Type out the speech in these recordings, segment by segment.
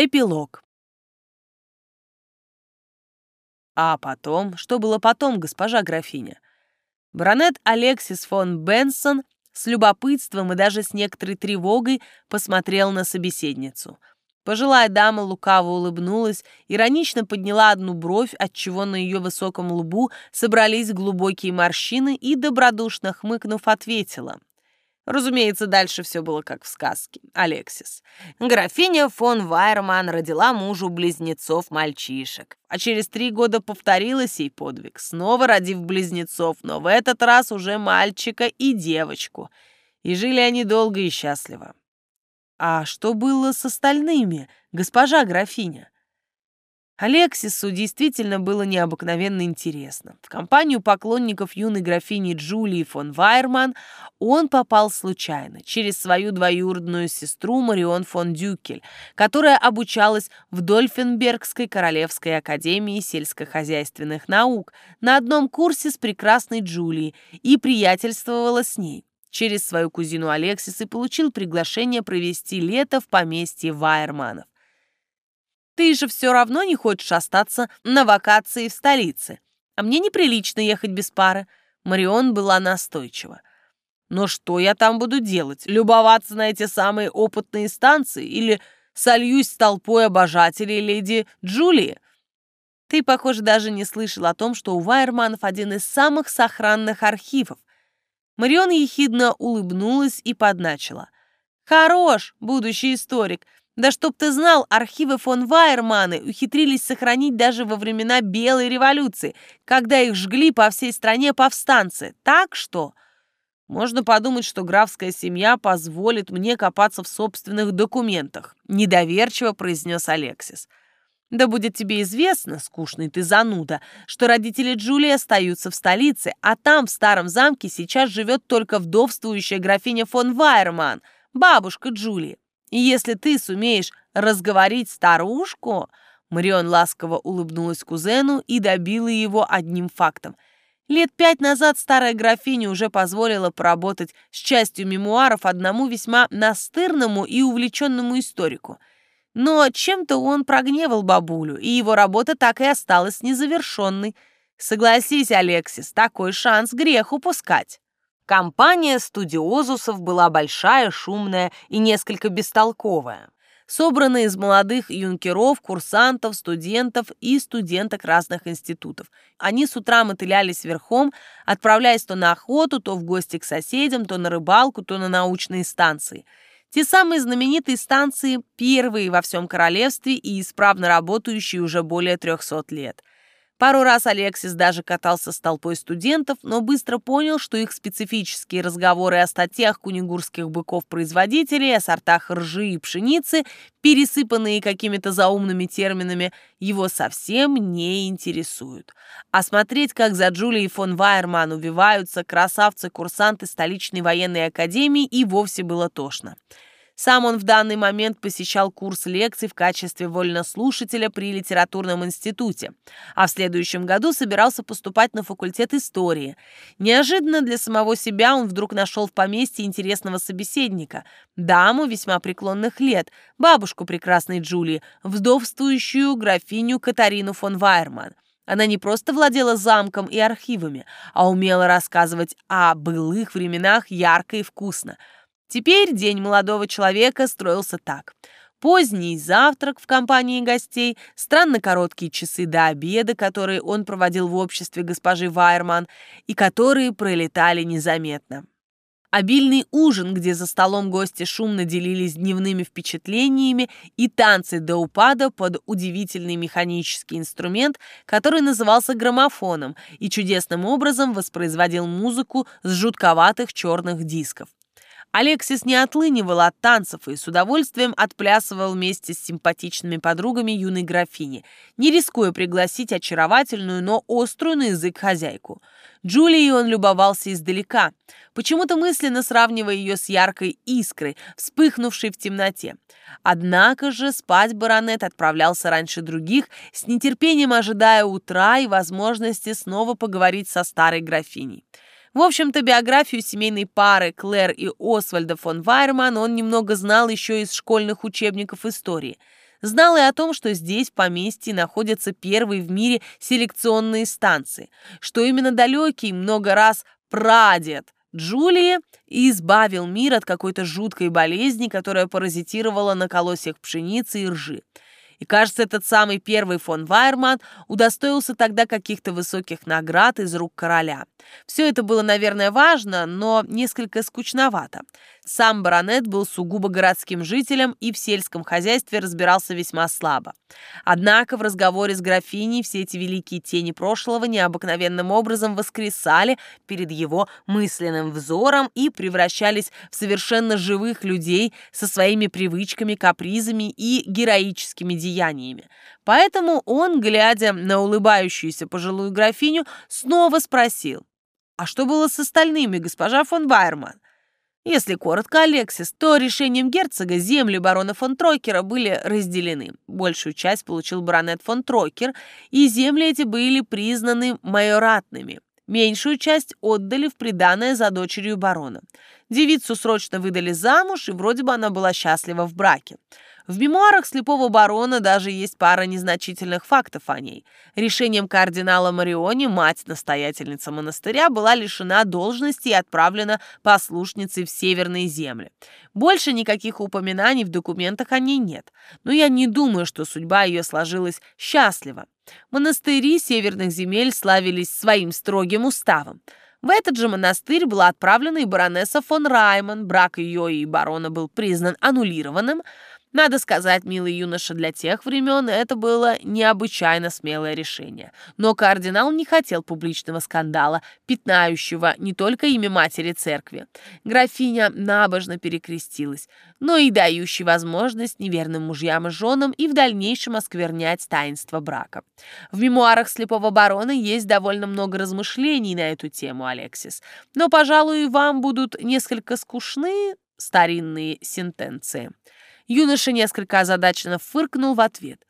Эпилог. А потом, что было потом, госпожа графиня? Баронет Алексис фон Бенсон с любопытством и даже с некоторой тревогой посмотрел на собеседницу. Пожилая дама лукаво улыбнулась, иронично подняла одну бровь, отчего на ее высоком лбу собрались глубокие морщины и, добродушно хмыкнув, ответила. Разумеется, дальше все было как в сказке. Алексис. Графиня фон Вайерман родила мужу близнецов-мальчишек. А через три года повторила сей подвиг, снова родив близнецов, но в этот раз уже мальчика и девочку. И жили они долго и счастливо. А что было с остальными, госпожа графиня? Алексису действительно было необыкновенно интересно. В компанию поклонников юной графини Джулии фон Вайерман он попал случайно, через свою двоюродную сестру Марион фон Дюкель, которая обучалась в Дольфенбергской Королевской академии сельскохозяйственных наук на одном курсе с прекрасной Джулией и приятельствовала с ней. Через свою кузину Алексис и получил приглашение провести лето в поместье Вайерманов. Ты же все равно не хочешь остаться на вакации в столице. А мне неприлично ехать без пары. Марион была настойчива. Но что я там буду делать? Любоваться на эти самые опытные станции? Или сольюсь с толпой обожателей леди Джулии? Ты, похоже, даже не слышал о том, что у Вайерманов один из самых сохранных архивов. Марион ехидно улыбнулась и подначила. «Хорош, будущий историк. Да чтоб ты знал, архивы фон Вайерманы ухитрились сохранить даже во времена Белой революции, когда их жгли по всей стране повстанцы. Так что... Можно подумать, что графская семья позволит мне копаться в собственных документах, недоверчиво произнес Алексис. Да будет тебе известно, скучный ты зануда, что родители Джулии остаются в столице, а там, в старом замке, сейчас живет только вдовствующая графиня фон Вайерман, бабушка Джулии. И если ты сумеешь разговорить старушку...» Марион ласково улыбнулась кузену и добила его одним фактом. Лет пять назад старая графиня уже позволила поработать с частью мемуаров одному весьма настырному и увлеченному историку. Но чем-то он прогневал бабулю, и его работа так и осталась незавершенной. Согласись, Алексис, такой шанс грех упускать. Компания студиозусов была большая, шумная и несколько бестолковая. Собранная из молодых юнкеров, курсантов, студентов и студенток разных институтов. Они с утра мотылялись верхом, отправляясь то на охоту, то в гости к соседям, то на рыбалку, то на научные станции. Те самые знаменитые станции, первые во всем королевстве и исправно работающие уже более 300 лет. Пару раз Алексис даже катался с толпой студентов, но быстро понял, что их специфические разговоры о статьях кунигурских быков-производителей, о сортах ржи и пшеницы, пересыпанные какими-то заумными терминами, его совсем не интересуют. А смотреть, как за Джулией фон Вайерман увиваются красавцы-курсанты столичной военной академии, и вовсе было тошно. Сам он в данный момент посещал курс лекций в качестве вольнослушателя при литературном институте, а в следующем году собирался поступать на факультет истории. Неожиданно для самого себя он вдруг нашел в поместье интересного собеседника, даму весьма преклонных лет, бабушку прекрасной Джулии, вдовствующую графиню Катарину фон Вайерман. Она не просто владела замком и архивами, а умела рассказывать о былых временах ярко и вкусно – Теперь день молодого человека строился так. Поздний завтрак в компании гостей, странно короткие часы до обеда, которые он проводил в обществе госпожи Вайерман и которые пролетали незаметно. Обильный ужин, где за столом гости шумно делились дневными впечатлениями и танцы до упада под удивительный механический инструмент, который назывался граммофоном и чудесным образом воспроизводил музыку с жутковатых черных дисков. Алексис не отлынивал от танцев и с удовольствием отплясывал вместе с симпатичными подругами юной графини, не рискуя пригласить очаровательную, но острую на язык хозяйку. Джулией он любовался издалека, почему-то мысленно сравнивая ее с яркой искрой, вспыхнувшей в темноте. Однако же спать баронет отправлялся раньше других, с нетерпением ожидая утра и возможности снова поговорить со старой графиней. В общем-то, биографию семейной пары Клэр и Освальда фон Вайерман он немного знал еще из школьных учебников истории. Знал и о том, что здесь, в поместье, находятся первые в мире селекционные станции, что именно далекий много раз прадед Джулии избавил мир от какой-то жуткой болезни, которая паразитировала на колосьях пшеницы и ржи. И, кажется, этот самый первый фон Вайерман удостоился тогда каких-то высоких наград из рук короля. Все это было, наверное, важно, но несколько скучновато. Сам баронет был сугубо городским жителем и в сельском хозяйстве разбирался весьма слабо. Однако в разговоре с графиней все эти великие тени прошлого необыкновенным образом воскресали перед его мысленным взором и превращались в совершенно живых людей со своими привычками, капризами и героическими деяниями. Поэтому он, глядя на улыбающуюся пожилую графиню, снова спросил, «А что было с остальными, госпожа фон Байерман?» Если коротко, Алексис, то решением герцога земли барона фон Тройкера были разделены. Большую часть получил баронет фон Тройкер, и земли эти были признаны майоратными. Меньшую часть отдали в приданое за дочерью барона. Девицу срочно выдали замуж, и вроде бы она была счастлива в браке. В мемуарах слепого барона даже есть пара незначительных фактов о ней. Решением кардинала Мариони мать-настоятельница монастыря была лишена должности и отправлена послушницей в северные земли. Больше никаких упоминаний в документах о ней нет, но я не думаю, что судьба ее сложилась счастливо. Монастыри северных земель славились своим строгим уставом. В этот же монастырь была отправлена и баронесса фон Райман, брак ее и барона был признан аннулированным, надо сказать, милый юноша, для тех времен это было необычайно смелое решение. Но кардинал не хотел публичного скандала, пятнающего не только имя матери церкви. Графиня набожно перекрестилась, но и дающий возможность неверным мужьям и женам и в дальнейшем осквернять таинство брака. В мемуарах слепого барона есть довольно много размышлений на эту тему, Алексис. Но, пожалуй, вам будут несколько скучны старинные сентенции. Юноша несколько озадаченно фыркнул в ответ.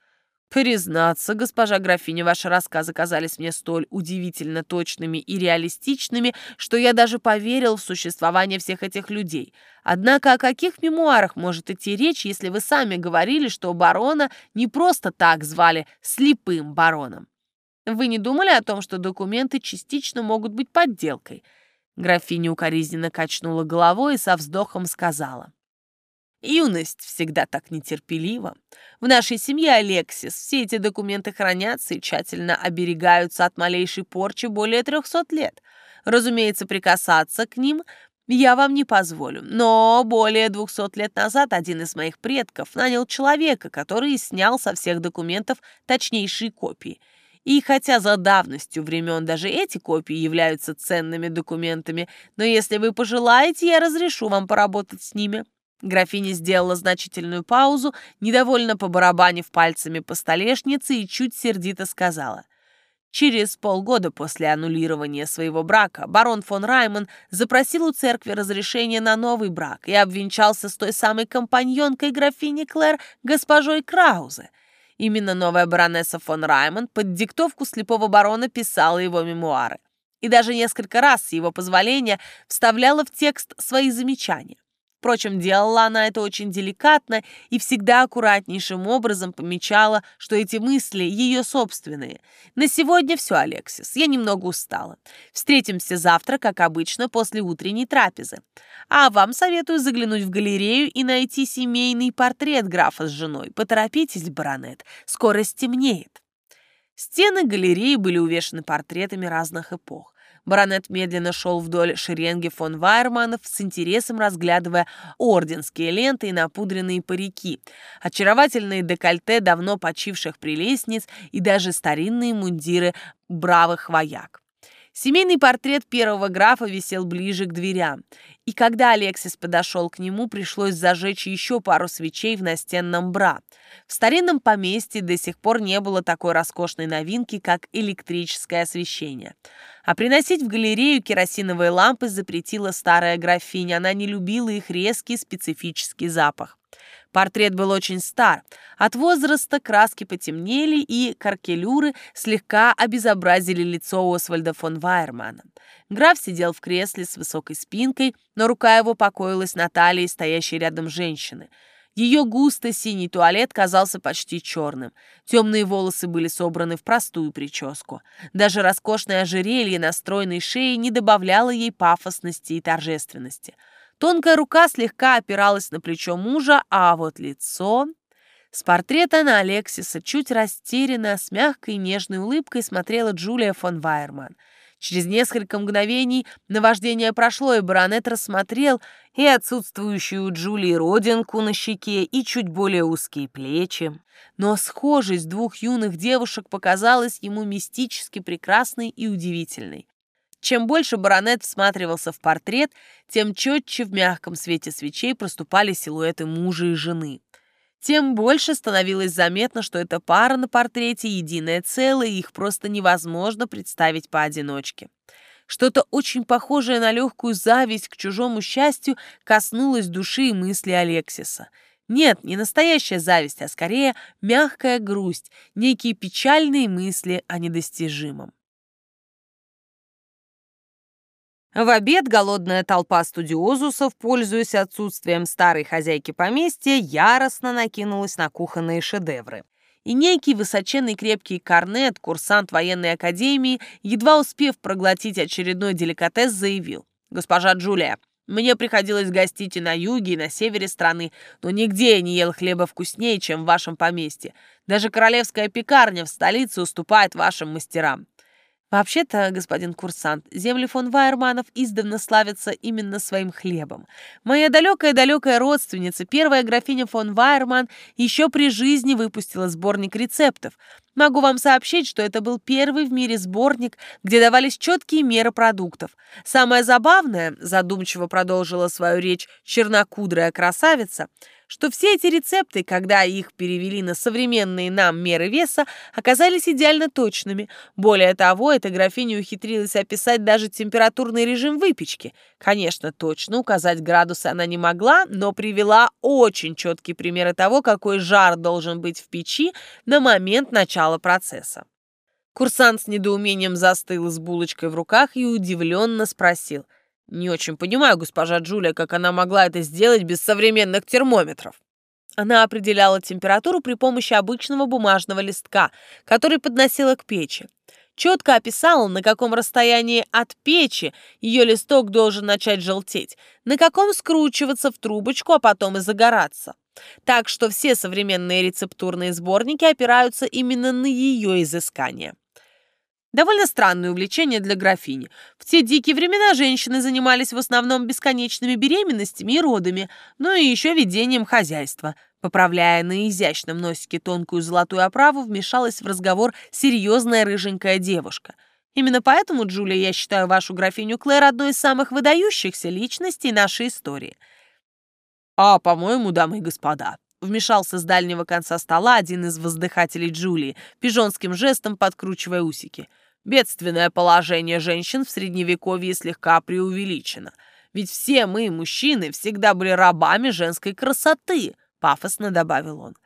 «Признаться, госпожа графиня, ваши рассказы казались мне столь удивительно точными и реалистичными, что я даже поверил в существование всех этих людей. Однако о каких мемуарах может идти речь, если вы сами говорили, что барона не просто так звали слепым бароном? Вы не думали о том, что документы частично могут быть подделкой?» Графиня укоризненно качнула головой и со вздохом сказала. Юность всегда так нетерпелива. В нашей семье, Алексис, все эти документы хранятся и тщательно оберегаются от малейшей порчи более трехсот лет. Разумеется, прикасаться к ним я вам не позволю. Но более двухсот лет назад один из моих предков нанял человека, который снял со всех документов точнейшие копии. И хотя за давностью времен даже эти копии являются ценными документами, но если вы пожелаете, я разрешу вам поработать с ними. Графиня сделала значительную паузу, недовольно побарабанив пальцами по столешнице и чуть сердито сказала. Через полгода после аннулирования своего брака барон фон Раймон запросил у церкви разрешение на новый брак и обвенчался с той самой компаньонкой графини Клэр, госпожой Краузе. Именно новая баронесса фон Раймон под диктовку слепого барона писала его мемуары. И даже несколько раз, с его позволения, вставляла в текст свои замечания. Впрочем, делала она это очень деликатно и всегда аккуратнейшим образом помечала, что эти мысли ее собственные. На сегодня все, Алексис, я немного устала. Встретимся завтра, как обычно, после утренней трапезы. А вам советую заглянуть в галерею и найти семейный портрет графа с женой. Поторопитесь, баронет, скоро стемнеет. Стены галереи были увешаны портретами разных эпох. Баронет медленно шел вдоль шеренги фон Вайерманов, с интересом разглядывая орденские ленты и напудренные парики, очаровательные декольте давно почивших прелестниц и даже старинные мундиры бравых вояк. Семейный портрет первого графа висел ближе к дверям, и когда Алексис подошел к нему, пришлось зажечь еще пару свечей в настенном бра. В старинном поместье до сих пор не было такой роскошной новинки, как электрическое освещение. А приносить в галерею керосиновые лампы запретила старая графиня, она не любила их резкий специфический запах. Портрет был очень стар. От возраста краски потемнели, и каркелюры слегка обезобразили лицо Освальда фон Вайермана. Граф сидел в кресле с высокой спинкой, но рука его покоилась на талии стоящей рядом женщины. Ее густо-синий туалет казался почти черным. Темные волосы были собраны в простую прическу. Даже роскошное ожерелье на стройной шее не добавляло ей пафосности и торжественности. Тонкая рука слегка опиралась на плечо мужа, а вот лицо... С портрета на Алексиса чуть растерянно, с мягкой нежной улыбкой смотрела Джулия фон Вайерман — Через несколько мгновений наваждение прошло, и баронет рассмотрел и отсутствующую у Джулии родинку на щеке, и чуть более узкие плечи. Но схожесть двух юных девушек показалась ему мистически прекрасной и удивительной. Чем больше баронет всматривался в портрет, тем четче в мягком свете свечей проступали силуэты мужа и жены тем больше становилось заметно, что эта пара на портрете единое целое, и их просто невозможно представить поодиночке. Что-то очень похожее на легкую зависть к чужому счастью коснулось души и мысли Алексиса. Нет, не настоящая зависть, а скорее мягкая грусть, некие печальные мысли о недостижимом. В обед голодная толпа студиозусов, пользуясь отсутствием старой хозяйки поместья, яростно накинулась на кухонные шедевры. И некий высоченный крепкий корнет, курсант военной академии, едва успев проглотить очередной деликатес, заявил. «Госпожа Джулия, мне приходилось гостить и на юге, и на севере страны, но нигде я не ел хлеба вкуснее, чем в вашем поместье. Даже королевская пекарня в столице уступает вашим мастерам. Вообще-то, господин курсант, земли фон Вайерманов издавна славятся именно своим хлебом. Моя далекая-далекая родственница, первая графиня фон Вайерман, еще при жизни выпустила сборник рецептов. Могу вам сообщить, что это был первый в мире сборник, где давались четкие меры продуктов. Самое забавное, задумчиво продолжила свою речь чернокудрая красавица, что все эти рецепты, когда их перевели на современные нам меры веса, оказались идеально точными. Более того, эта графиня ухитрилась описать даже температурный режим выпечки. Конечно, точно указать градусы она не могла, но привела очень четкие примеры того, какой жар должен быть в печи на момент начала процесса. Курсант с недоумением застыл с булочкой в руках и удивленно спросил – не очень понимаю, госпожа Джулия, как она могла это сделать без современных термометров. Она определяла температуру при помощи обычного бумажного листка, который подносила к печи. Четко описала, на каком расстоянии от печи ее листок должен начать желтеть, на каком скручиваться в трубочку, а потом и загораться. Так что все современные рецептурные сборники опираются именно на ее изыскания. Довольно странное увлечение для графини. В те дикие времена женщины занимались в основном бесконечными беременностями и родами, ну и еще ведением хозяйства. Поправляя на изящном носике тонкую золотую оправу, вмешалась в разговор серьезная рыженькая девушка. Именно поэтому, Джулия, я считаю вашу графиню Клэр одной из самых выдающихся личностей нашей истории. А, по-моему, дамы и господа, Вмешался с дальнего конца стола один из воздыхателей Джулии, пижонским жестом подкручивая усики. Бедственное положение женщин в Средневековье слегка преувеличено. Ведь все мы, мужчины, всегда были рабами женской красоты, пафосно добавил он.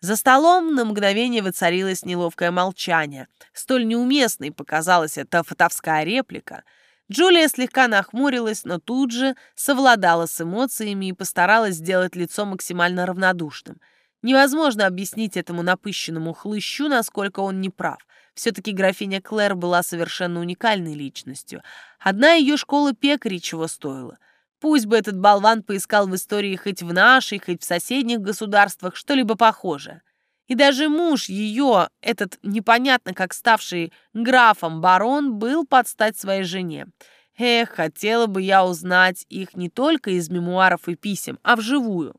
За столом на мгновение воцарилось неловкое молчание. Столь неуместной показалась эта фотовская реплика — Джулия слегка нахмурилась, но тут же совладала с эмоциями и постаралась сделать лицо максимально равнодушным. Невозможно объяснить этому напыщенному хлыщу, насколько он не прав. Все-таки графиня Клэр была совершенно уникальной личностью. Одна ее школа пекарей чего стоила. Пусть бы этот болван поискал в истории хоть в нашей, хоть в соседних государствах что-либо похожее. И даже муж ее, этот непонятно как ставший графом барон, был под стать своей жене. Эх, хотела бы я узнать их не только из мемуаров и писем, а вживую.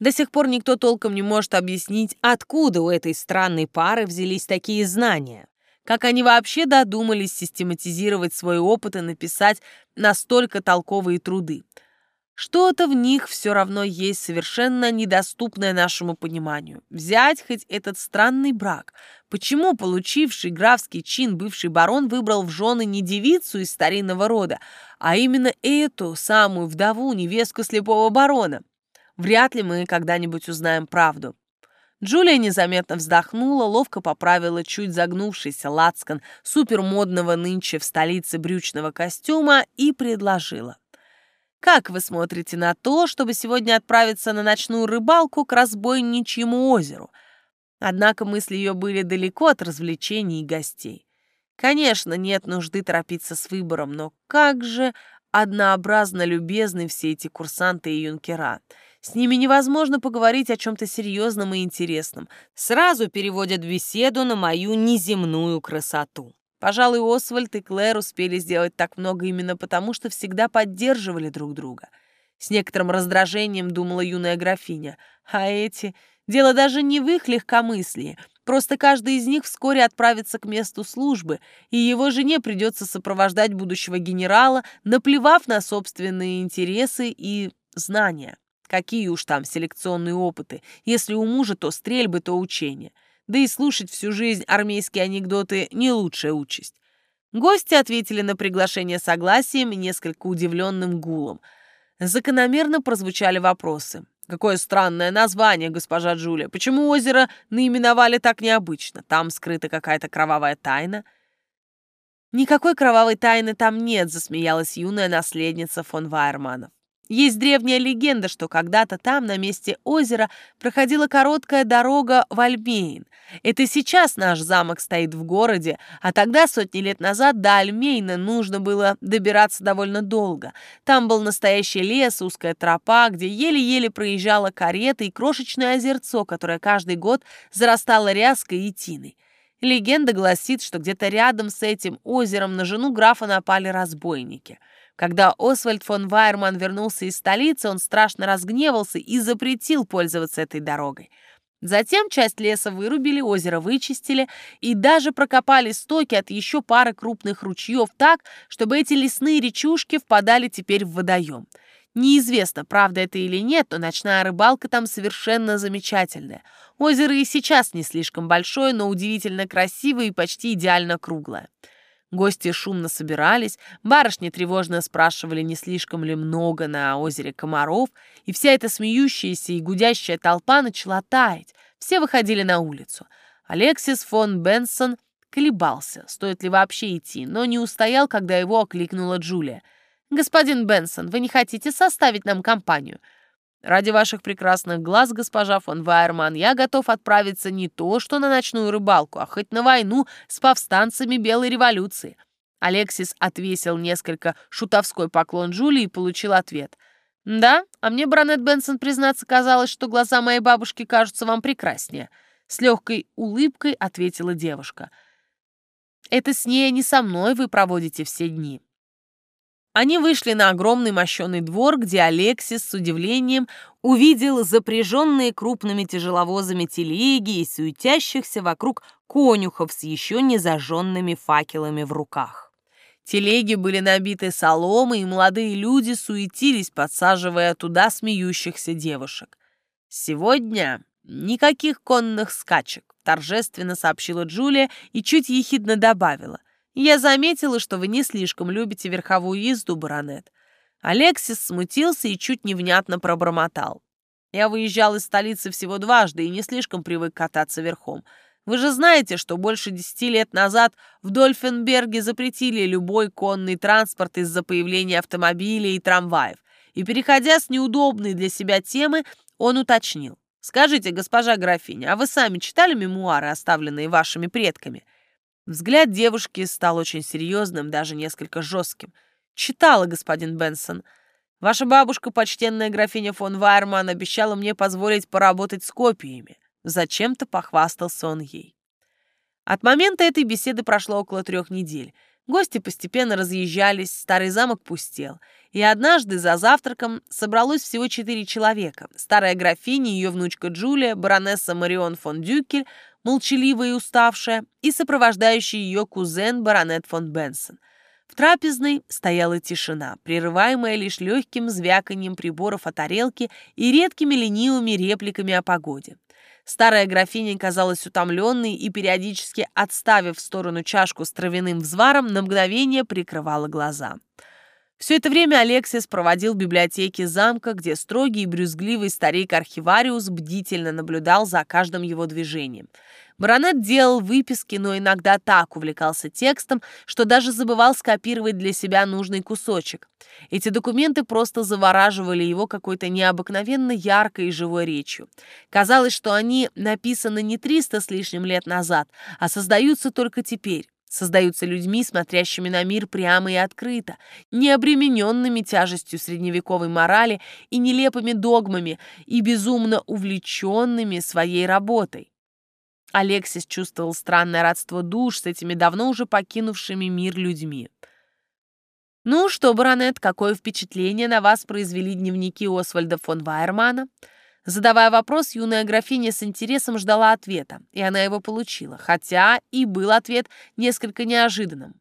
До сих пор никто толком не может объяснить, откуда у этой странной пары взялись такие знания. Как они вообще додумались систематизировать свой опыт и написать настолько толковые труды. Что-то в них все равно есть совершенно недоступное нашему пониманию. Взять хоть этот странный брак. Почему получивший графский чин бывший барон выбрал в жены не девицу из старинного рода, а именно эту самую вдову, невестку слепого барона? Вряд ли мы когда-нибудь узнаем правду. Джулия незаметно вздохнула, ловко поправила чуть загнувшийся лацкан супермодного нынче в столице брючного костюма и предложила. Как вы смотрите на то, чтобы сегодня отправиться на ночную рыбалку к разбойничьему озеру? Однако мысли ее были далеко от развлечений и гостей. Конечно, нет нужды торопиться с выбором, но как же однообразно любезны все эти курсанты и юнкера. С ними невозможно поговорить о чем-то серьезном и интересном. Сразу переводят беседу на мою неземную красоту. Пожалуй, Освальд и Клэр успели сделать так много именно потому, что всегда поддерживали друг друга. С некоторым раздражением думала юная графиня. А эти... Дело даже не в их легкомыслии. Просто каждый из них вскоре отправится к месту службы, и его жене придется сопровождать будущего генерала, наплевав на собственные интересы и знания. Какие уж там селекционные опыты. Если у мужа то стрельбы, то учения. Да и слушать всю жизнь армейские анекдоты – не лучшая участь. Гости ответили на приглашение согласием и несколько удивленным гулом. Закономерно прозвучали вопросы. «Какое странное название, госпожа Джулия! Почему озеро наименовали так необычно? Там скрыта какая-то кровавая тайна?» «Никакой кровавой тайны там нет», — засмеялась юная наследница фон Вайерманов. Есть древняя легенда, что когда-то там, на месте озера, проходила короткая дорога в Альмейн. Это сейчас наш замок стоит в городе, а тогда, сотни лет назад, до Альмейна нужно было добираться довольно долго. Там был настоящий лес, узкая тропа, где еле-еле проезжала карета и крошечное озерцо, которое каждый год зарастало ряской и тиной. Легенда гласит, что где-то рядом с этим озером на жену графа напали разбойники – когда Освальд фон Вайерман вернулся из столицы, он страшно разгневался и запретил пользоваться этой дорогой. Затем часть леса вырубили, озеро вычистили и даже прокопали стоки от еще пары крупных ручьев так, чтобы эти лесные речушки впадали теперь в водоем. Неизвестно, правда это или нет, но ночная рыбалка там совершенно замечательная. Озеро и сейчас не слишком большое, но удивительно красивое и почти идеально круглое. Гости шумно собирались, барышни тревожно спрашивали, не слишком ли много на озере комаров, и вся эта смеющаяся и гудящая толпа начала таять. Все выходили на улицу. Алексис фон Бенсон колебался, стоит ли вообще идти, но не устоял, когда его окликнула Джулия. «Господин Бенсон, вы не хотите составить нам компанию?» Ради ваших прекрасных глаз, госпожа фон Вайерман, я готов отправиться не то что на ночную рыбалку, а хоть на войну с повстанцами Белой революции». Алексис отвесил несколько шутовской поклон Джулии и получил ответ. «Да, а мне, Бранет Бенсон, признаться, казалось, что глаза моей бабушки кажутся вам прекраснее». С легкой улыбкой ответила девушка. «Это с ней, а не со мной вы проводите все дни. Они вышли на огромный мощеный двор, где Алексис с удивлением увидел запряженные крупными тяжеловозами телеги и суетящихся вокруг конюхов с еще не зажженными факелами в руках. Телеги были набиты соломой, и молодые люди суетились, подсаживая туда смеющихся девушек. «Сегодня никаких конных скачек», — торжественно сообщила Джулия и чуть ехидно добавила. Я заметила, что вы не слишком любите верховую езду, баронет. Алексис смутился и чуть невнятно пробормотал. Я выезжал из столицы всего дважды и не слишком привык кататься верхом. Вы же знаете, что больше десяти лет назад в Дольфенберге запретили любой конный транспорт из-за появления автомобилей и трамваев. И, переходя с неудобной для себя темы, он уточнил. «Скажите, госпожа графиня, а вы сами читали мемуары, оставленные вашими предками?» Взгляд девушки стал очень серьезным, даже несколько жестким. «Читала, господин Бенсон. Ваша бабушка, почтенная графиня фон Вайерман, обещала мне позволить поработать с копиями». Зачем-то похвастался он ей. От момента этой беседы прошло около трех недель. Гости постепенно разъезжались, старый замок пустел. И однажды за завтраком собралось всего четыре человека. Старая графиня, ее внучка Джулия, баронесса Марион фон Дюкель, молчаливая и уставшая, и сопровождающий ее кузен баронет фон Бенсон. В трапезной стояла тишина, прерываемая лишь легким звяканием приборов о тарелке и редкими ленивыми репликами о погоде. Старая графиня казалась утомленной и, периодически отставив в сторону чашку с травяным взваром, на мгновение прикрывала глаза. Все это время Алексис проводил в библиотеке замка, где строгий и брюзгливый старик-архивариус бдительно наблюдал за каждым его движением. Баронет делал выписки, но иногда так увлекался текстом, что даже забывал скопировать для себя нужный кусочек. Эти документы просто завораживали его какой-то необыкновенно яркой и живой речью. Казалось, что они написаны не 300 с лишним лет назад, а создаются только теперь создаются людьми, смотрящими на мир прямо и открыто, не обремененными тяжестью средневековой морали и нелепыми догмами, и безумно увлеченными своей работой. Алексис чувствовал странное родство душ с этими давно уже покинувшими мир людьми. «Ну что, баронет, какое впечатление на вас произвели дневники Освальда фон Вайермана?» Задавая вопрос, юная графиня с интересом ждала ответа, и она его получила, хотя и был ответ несколько неожиданным.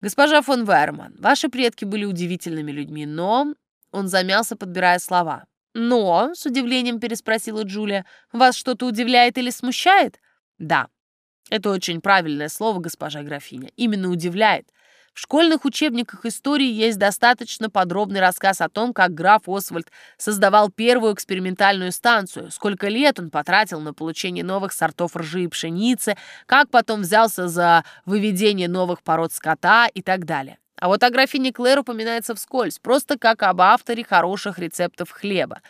«Госпожа фон Вайерман, ваши предки были удивительными людьми, но...» Он замялся, подбирая слова. «Но?» — с удивлением переспросила Джулия. «Вас что-то удивляет или смущает?» «Да, это очень правильное слово, госпожа графиня. Именно удивляет. В школьных учебниках истории есть достаточно подробный рассказ о том, как граф Освальд создавал первую экспериментальную станцию, сколько лет он потратил на получение новых сортов ржи и пшеницы, как потом взялся за выведение новых пород скота и так далее. А вот о графине Клэр упоминается вскользь, просто как об авторе хороших рецептов хлеба.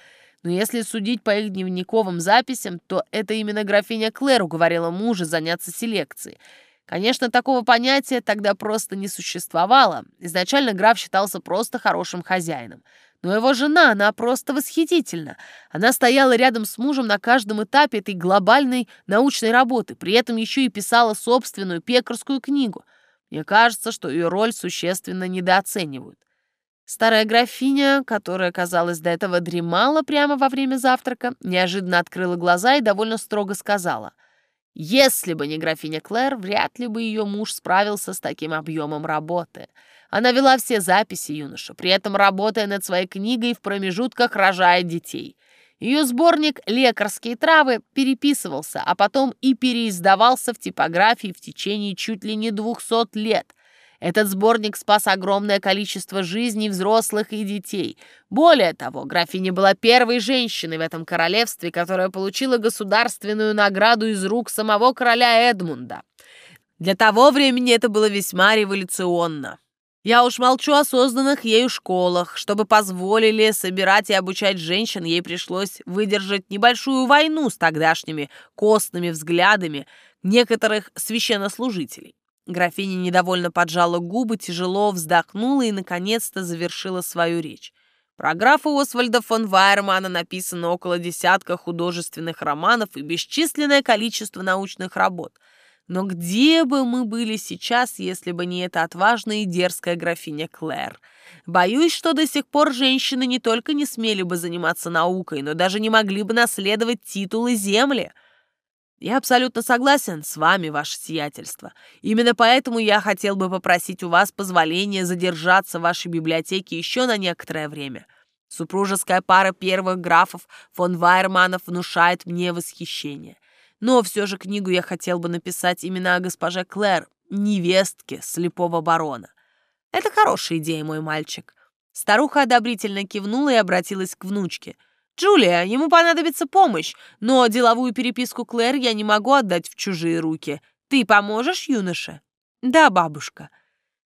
Но если судить по их дневниковым записям, то это именно графиня Клэр уговорила мужа заняться селекцией. Конечно, такого понятия тогда просто не существовало. Изначально граф считался просто хорошим хозяином. Но его жена, она просто восхитительна. Она стояла рядом с мужем на каждом этапе этой глобальной научной работы, при этом еще и писала собственную пекарскую книгу. Мне кажется, что ее роль существенно недооценивают. Старая графиня, которая, казалось, до этого дремала прямо во время завтрака, неожиданно открыла глаза и довольно строго сказала — если бы не графиня Клэр, вряд ли бы ее муж справился с таким объемом работы. Она вела все записи юноша, при этом работая над своей книгой в промежутках рожая детей. Ее сборник «Лекарские травы» переписывался, а потом и переиздавался в типографии в течение чуть ли не двухсот лет – этот сборник спас огромное количество жизней взрослых и детей. Более того, графиня была первой женщиной в этом королевстве, которая получила государственную награду из рук самого короля Эдмунда. Для того времени это было весьма революционно. Я уж молчу о созданных ею школах. Чтобы позволили собирать и обучать женщин, ей пришлось выдержать небольшую войну с тогдашними костными взглядами некоторых священнослужителей. Графиня недовольно поджала губы, тяжело вздохнула и, наконец-то, завершила свою речь. Про графа Освальда фон Вайермана написано около десятка художественных романов и бесчисленное количество научных работ. Но где бы мы были сейчас, если бы не эта отважная и дерзкая графиня Клэр? Боюсь, что до сих пор женщины не только не смели бы заниматься наукой, но даже не могли бы наследовать титулы земли. Я абсолютно согласен с вами, ваше сиятельство. Именно поэтому я хотел бы попросить у вас позволения задержаться в вашей библиотеке еще на некоторое время. Супружеская пара первых графов фон Вайерманов внушает мне восхищение. Но все же книгу я хотел бы написать именно о госпоже Клэр, невестке слепого барона. Это хорошая идея, мой мальчик. Старуха одобрительно кивнула и обратилась к внучке – «Джулия, ему понадобится помощь, но деловую переписку Клэр я не могу отдать в чужие руки. Ты поможешь, юноша?» «Да, бабушка».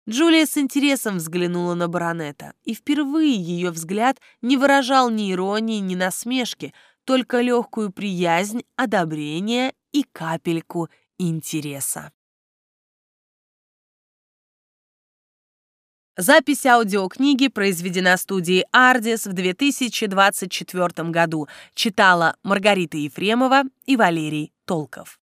Джулия с интересом взглянула на баронета, и впервые ее взгляд не выражал ни иронии, ни насмешки, только легкую приязнь, одобрение и капельку интереса. Запись аудиокниги произведена студией «Ардис» в 2024 году. Читала Маргарита Ефремова и Валерий Толков.